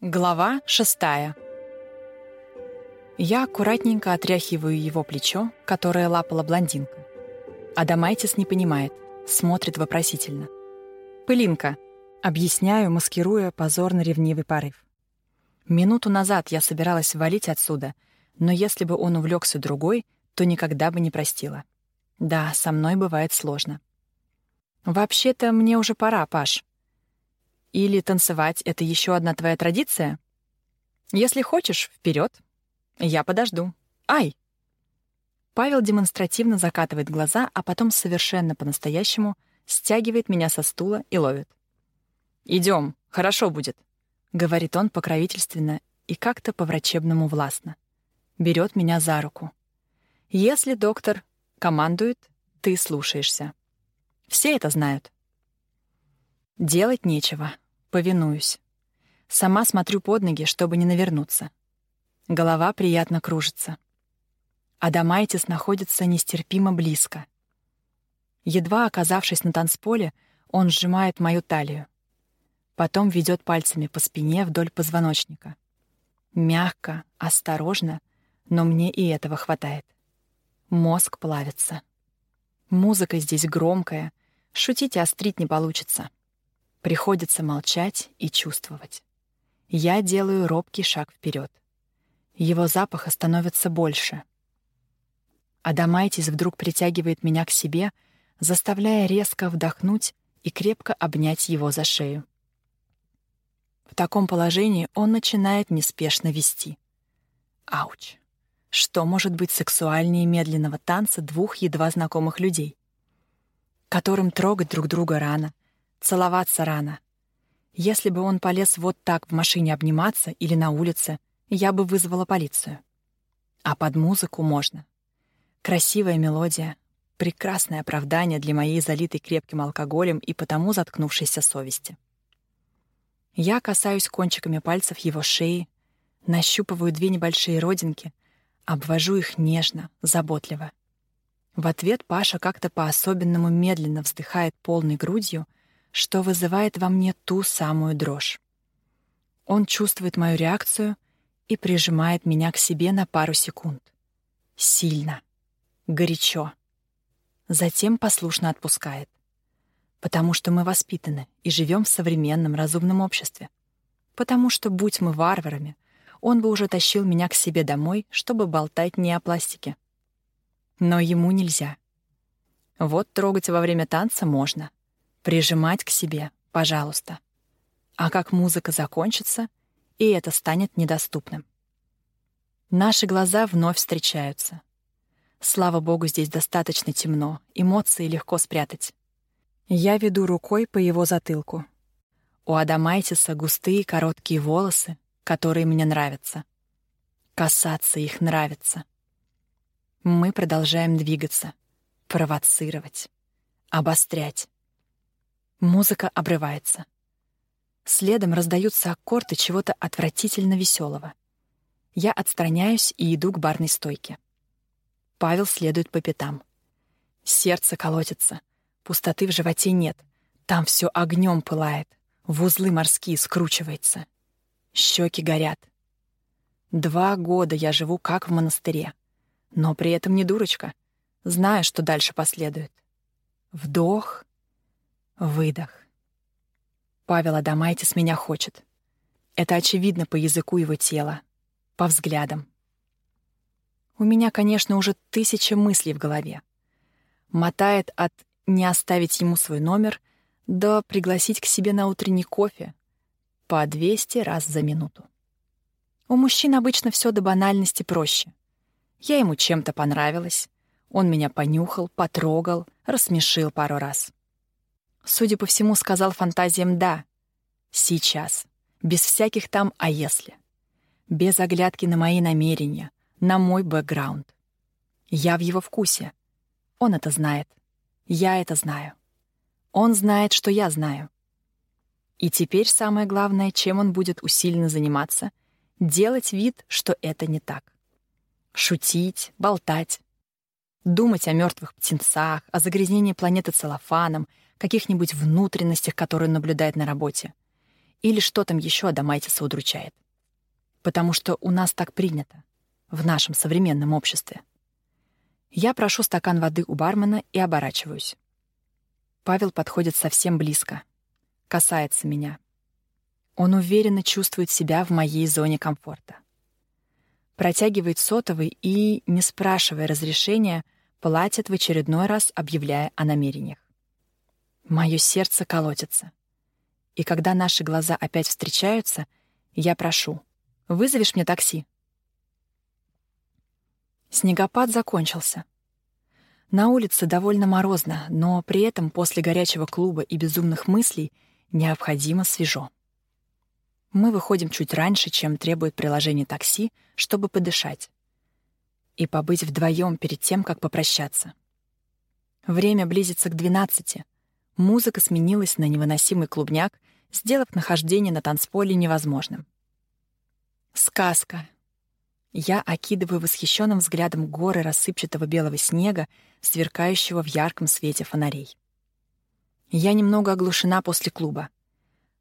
Глава шестая. Я аккуратненько отряхиваю его плечо, которое лапала блондинка. Адамайтис не понимает, смотрит вопросительно. «Пылинка», — объясняю, маскируя позорно-ревнивый порыв. Минуту назад я собиралась валить отсюда, но если бы он увлекся другой, то никогда бы не простила. Да, со мной бывает сложно. «Вообще-то мне уже пора, Паш», или танцевать — это еще одна твоя традиция? Если хочешь, вперед. Я подожду. Ай! Павел демонстративно закатывает глаза, а потом совершенно по-настоящему стягивает меня со стула и ловит. Идем, хорошо будет», — говорит он покровительственно и как-то по-врачебному властно. Берет меня за руку. «Если доктор командует, ты слушаешься. Все это знают». Делать нечего. Повинуюсь. Сама смотрю под ноги, чтобы не навернуться. Голова приятно кружится. Адамайтис находится нестерпимо близко. Едва оказавшись на танцполе, он сжимает мою талию. Потом ведет пальцами по спине вдоль позвоночника. Мягко, осторожно, но мне и этого хватает. Мозг плавится. Музыка здесь громкая, шутить и острить не получится. Приходится молчать и чувствовать. Я делаю робкий шаг вперед. Его запаха становится больше. Адамайтис вдруг притягивает меня к себе, заставляя резко вдохнуть и крепко обнять его за шею. В таком положении он начинает неспешно вести. Ауч. Что может быть сексуальнее медленного танца двух едва знакомых людей, которым трогать друг друга рано, Целоваться рано. Если бы он полез вот так в машине обниматься или на улице, я бы вызвала полицию. А под музыку можно. Красивая мелодия, прекрасное оправдание для моей залитой крепким алкоголем и потому заткнувшейся совести. Я касаюсь кончиками пальцев его шеи, нащупываю две небольшие родинки, обвожу их нежно, заботливо. В ответ Паша как-то по-особенному медленно вздыхает полной грудью — что вызывает во мне ту самую дрожь. Он чувствует мою реакцию и прижимает меня к себе на пару секунд. Сильно, горячо. Затем послушно отпускает. Потому что мы воспитаны и живем в современном разумном обществе. Потому что, будь мы варварами, он бы уже тащил меня к себе домой, чтобы болтать не о пластике. Но ему нельзя. Вот трогать во время танца можно — Прижимать к себе, пожалуйста. А как музыка закончится, и это станет недоступным. Наши глаза вновь встречаются. Слава богу, здесь достаточно темно, эмоции легко спрятать. Я веду рукой по его затылку. У Адамайтиса густые короткие волосы, которые мне нравятся. Касаться их нравится. Мы продолжаем двигаться, провоцировать, обострять. Музыка обрывается. Следом раздаются аккорды чего-то отвратительно веселого. Я отстраняюсь и иду к барной стойке. Павел следует по пятам. Сердце колотится. Пустоты в животе нет. Там все огнем пылает. В узлы морские скручивается. Щеки горят. Два года я живу как в монастыре. Но при этом не дурочка. Знаю, что дальше последует. Вдох, Выдох. Павел Адамайтис меня хочет. Это очевидно по языку его тела, по взглядам. У меня, конечно, уже тысяча мыслей в голове. Мотает от не оставить ему свой номер до пригласить к себе на утренний кофе по 200 раз за минуту. У мужчин обычно все до банальности проще. Я ему чем-то понравилась, он меня понюхал, потрогал, рассмешил пару раз судя по всему, сказал фантазиям «да». Сейчас. Без всяких там «а если». Без оглядки на мои намерения, на мой бэкграунд. Я в его вкусе. Он это знает. Я это знаю. Он знает, что я знаю. И теперь самое главное, чем он будет усиленно заниматься — делать вид, что это не так. Шутить, болтать, думать о мертвых птенцах, о загрязнении планеты целлофаном, каких-нибудь внутренностях, которые наблюдает на работе. или что там еще Адамайтиса удручает. Потому что у нас так принято в нашем современном обществе. Я прошу стакан воды у бармена и оборачиваюсь. Павел подходит совсем близко, касается меня. Он уверенно чувствует себя в моей зоне комфорта. Протягивает сотовый и, не спрашивая разрешения, платит в очередной раз, объявляя о намерениях. Мое сердце колотится. И когда наши глаза опять встречаются, я прошу, вызовешь мне такси? Снегопад закончился. На улице довольно морозно, но при этом после горячего клуба и безумных мыслей необходимо свежо. Мы выходим чуть раньше, чем требует приложение такси, чтобы подышать. И побыть вдвоем перед тем, как попрощаться. Время близится к двенадцати. Музыка сменилась на невыносимый клубняк, сделав нахождение на танцполе невозможным. Сказка. Я окидываю восхищенным взглядом горы рассыпчатого белого снега, сверкающего в ярком свете фонарей. Я немного оглушена после клуба.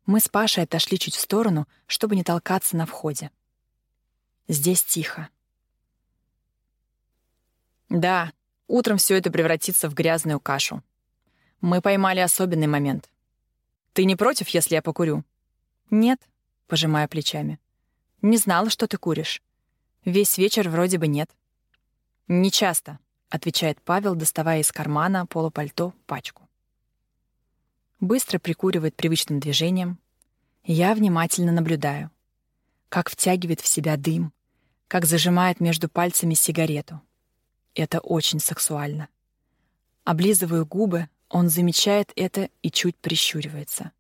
Мы с Пашей отошли чуть в сторону, чтобы не толкаться на входе. Здесь тихо. Да, утром все это превратится в грязную кашу. Мы поймали особенный момент. Ты не против, если я покурю? Нет, пожимая плечами. Не знала, что ты куришь. Весь вечер вроде бы нет. Не часто, отвечает Павел, доставая из кармана полупальто пачку. Быстро прикуривает привычным движением. Я внимательно наблюдаю, как втягивает в себя дым, как зажимает между пальцами сигарету. Это очень сексуально. Облизываю губы, он замечает это и чуть прищуривается.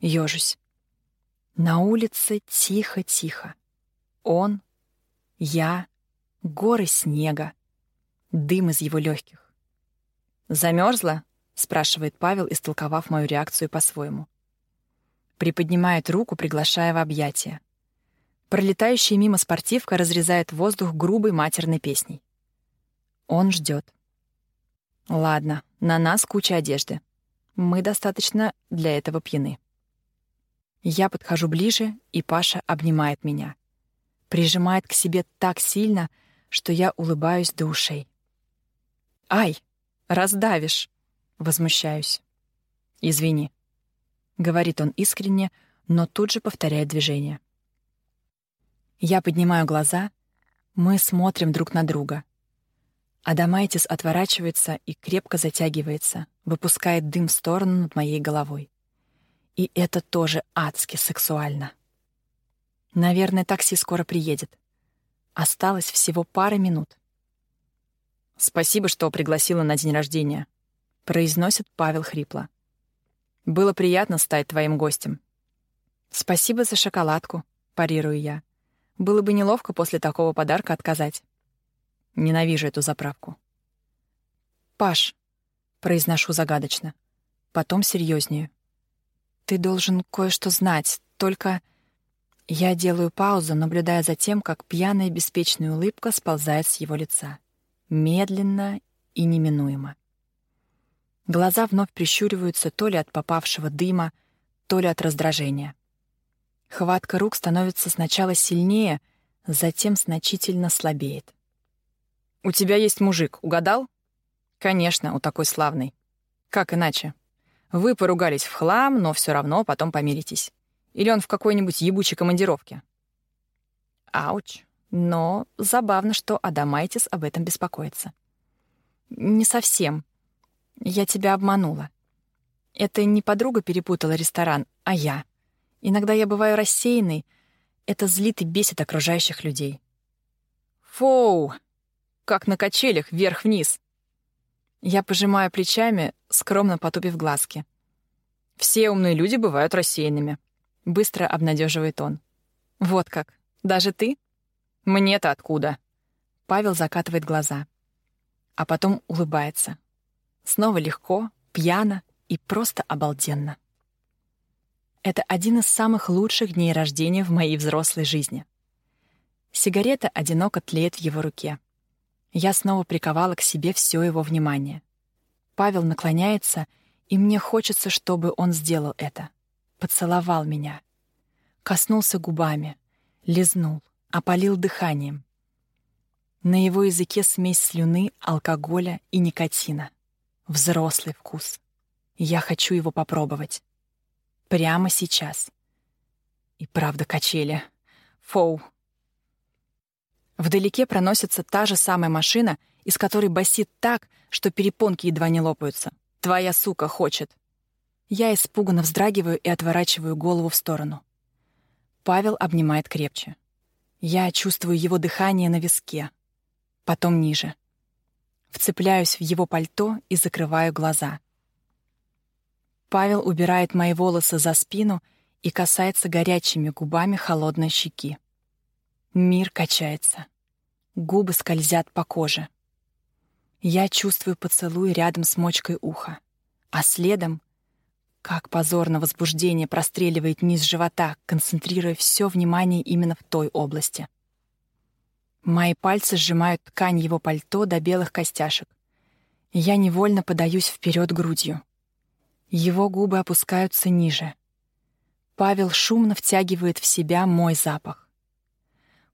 Ёжусь. На улице тихо-тихо. Он я, горы снега, дым из его легких. Замерзла? спрашивает Павел, истолковав мою реакцию по-своему. Приподнимает руку, приглашая в объятия. Пролетающая мимо спортивка разрезает воздух грубой матерной песней. Он ждет. Ладно, на нас куча одежды. Мы достаточно для этого пьяны. Я подхожу ближе, и Паша обнимает меня прижимает к себе так сильно, что я улыбаюсь до ушей. «Ай, раздавишь!» — возмущаюсь. «Извини», — говорит он искренне, но тут же повторяет движение. Я поднимаю глаза, мы смотрим друг на друга. Адамайтис отворачивается и крепко затягивается, выпускает дым в сторону над моей головой. И это тоже адски сексуально. Наверное, такси скоро приедет. Осталось всего пара минут. «Спасибо, что пригласила на день рождения», — произносит Павел хрипло. «Было приятно стать твоим гостем». «Спасибо за шоколадку», — парирую я. «Было бы неловко после такого подарка отказать». Ненавижу эту заправку. «Паш», — произношу загадочно, потом серьезнее. «Ты должен кое-что знать, только...» Я делаю паузу, наблюдая за тем, как пьяная беспечная улыбка сползает с его лица. Медленно и неминуемо. Глаза вновь прищуриваются то ли от попавшего дыма, то ли от раздражения. Хватка рук становится сначала сильнее, затем значительно слабеет. «У тебя есть мужик, угадал?» «Конечно, у такой славной. Как иначе? Вы поругались в хлам, но все равно потом помиритесь. Или он в какой-нибудь ебучей командировке? Ауч. Но забавно, что Адамайтис об этом беспокоится. Не совсем. Я тебя обманула. Это не подруга перепутала ресторан, а я. Иногда я бываю рассеянной. Это злит и бесит окружающих людей. Фоу! Как на качелях, вверх-вниз. Я пожимаю плечами, скромно потупив глазки. Все умные люди бывают рассеянными. Быстро обнадеживает он. «Вот как? Даже ты?» «Мне-то откуда?» Павел закатывает глаза. А потом улыбается. Снова легко, пьяно и просто обалденно. Это один из самых лучших дней рождения в моей взрослой жизни. Сигарета одиноко тлеет в его руке. Я снова приковала к себе все его внимание. Павел наклоняется, и мне хочется, чтобы он сделал это поцеловал меня, Коснулся губами, лизнул, опалил дыханием. На его языке смесь слюны, алкоголя и никотина. Взрослый вкус. Я хочу его попробовать. Прямо сейчас. И правда качели. Фоу. Вдалеке проносится та же самая машина, из которой басит так, что перепонки едва не лопаются. «Твоя сука хочет». Я испуганно вздрагиваю и отворачиваю голову в сторону. Павел обнимает крепче. Я чувствую его дыхание на виске, потом ниже. Вцепляюсь в его пальто и закрываю глаза. Павел убирает мои волосы за спину и касается горячими губами холодной щеки. Мир качается. Губы скользят по коже. Я чувствую поцелуй рядом с мочкой уха, а следом как позорно возбуждение простреливает низ живота, концентрируя все внимание именно в той области. Мои пальцы сжимают ткань его пальто до белых костяшек. Я невольно подаюсь вперед грудью. Его губы опускаются ниже. Павел шумно втягивает в себя мой запах.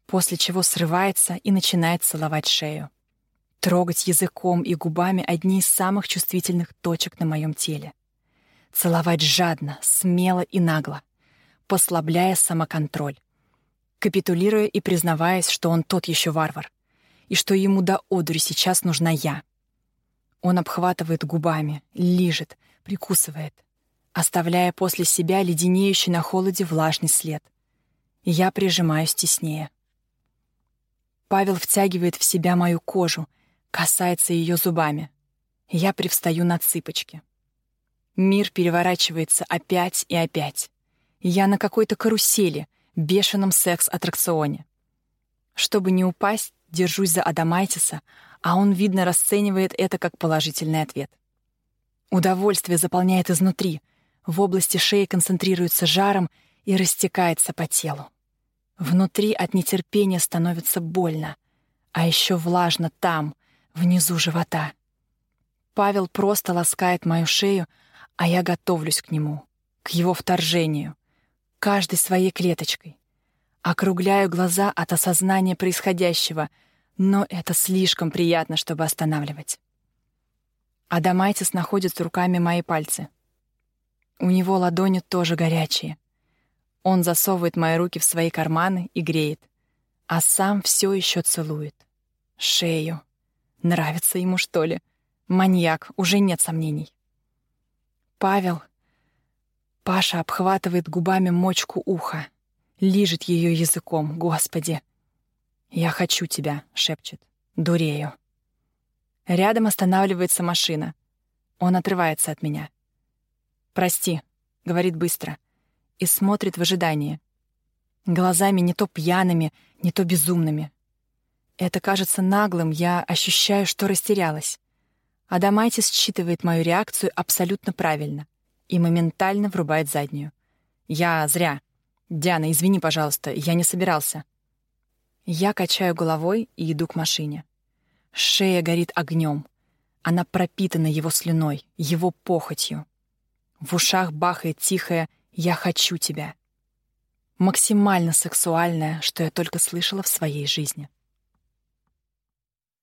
После чего срывается и начинает целовать шею. Трогать языком и губами одни из самых чувствительных точек на моем теле — целовать жадно, смело и нагло, послабляя самоконтроль, капитулируя и признаваясь, что он тот еще варвар, и что ему до одури сейчас нужна я. Он обхватывает губами, лижет, прикусывает, оставляя после себя леденеющий на холоде влажный след. Я прижимаюсь теснее. Павел втягивает в себя мою кожу, касается ее зубами. Я привстаю на цыпочки. Мир переворачивается опять и опять. Я на какой-то карусели, бешеном секс-аттракционе. Чтобы не упасть, держусь за Адамайтиса, а он, видно, расценивает это как положительный ответ. Удовольствие заполняет изнутри, в области шеи концентрируется жаром и растекается по телу. Внутри от нетерпения становится больно, а еще влажно там, внизу живота. Павел просто ласкает мою шею, а я готовлюсь к нему, к его вторжению, каждой своей клеточкой. Округляю глаза от осознания происходящего, но это слишком приятно, чтобы останавливать. Адамайтис находит руками мои пальцы. У него ладони тоже горячие. Он засовывает мои руки в свои карманы и греет, а сам все еще целует. Шею. Нравится ему, что ли? Маньяк, уже нет сомнений. Павел. Паша обхватывает губами мочку уха, лижет ее языком. Господи. «Я хочу тебя», — шепчет. «Дурею». Рядом останавливается машина. Он отрывается от меня. «Прости», — говорит быстро, и смотрит в ожидании. Глазами не то пьяными, не то безумными. Это кажется наглым, я ощущаю, что растерялась. Адамайтис считывает мою реакцию абсолютно правильно и моментально врубает заднюю. «Я зря. Диана, извини, пожалуйста, я не собирался». Я качаю головой и иду к машине. Шея горит огнем. Она пропитана его слюной, его похотью. В ушах бахает тихое «Я хочу тебя». Максимально сексуальное, что я только слышала в своей жизни.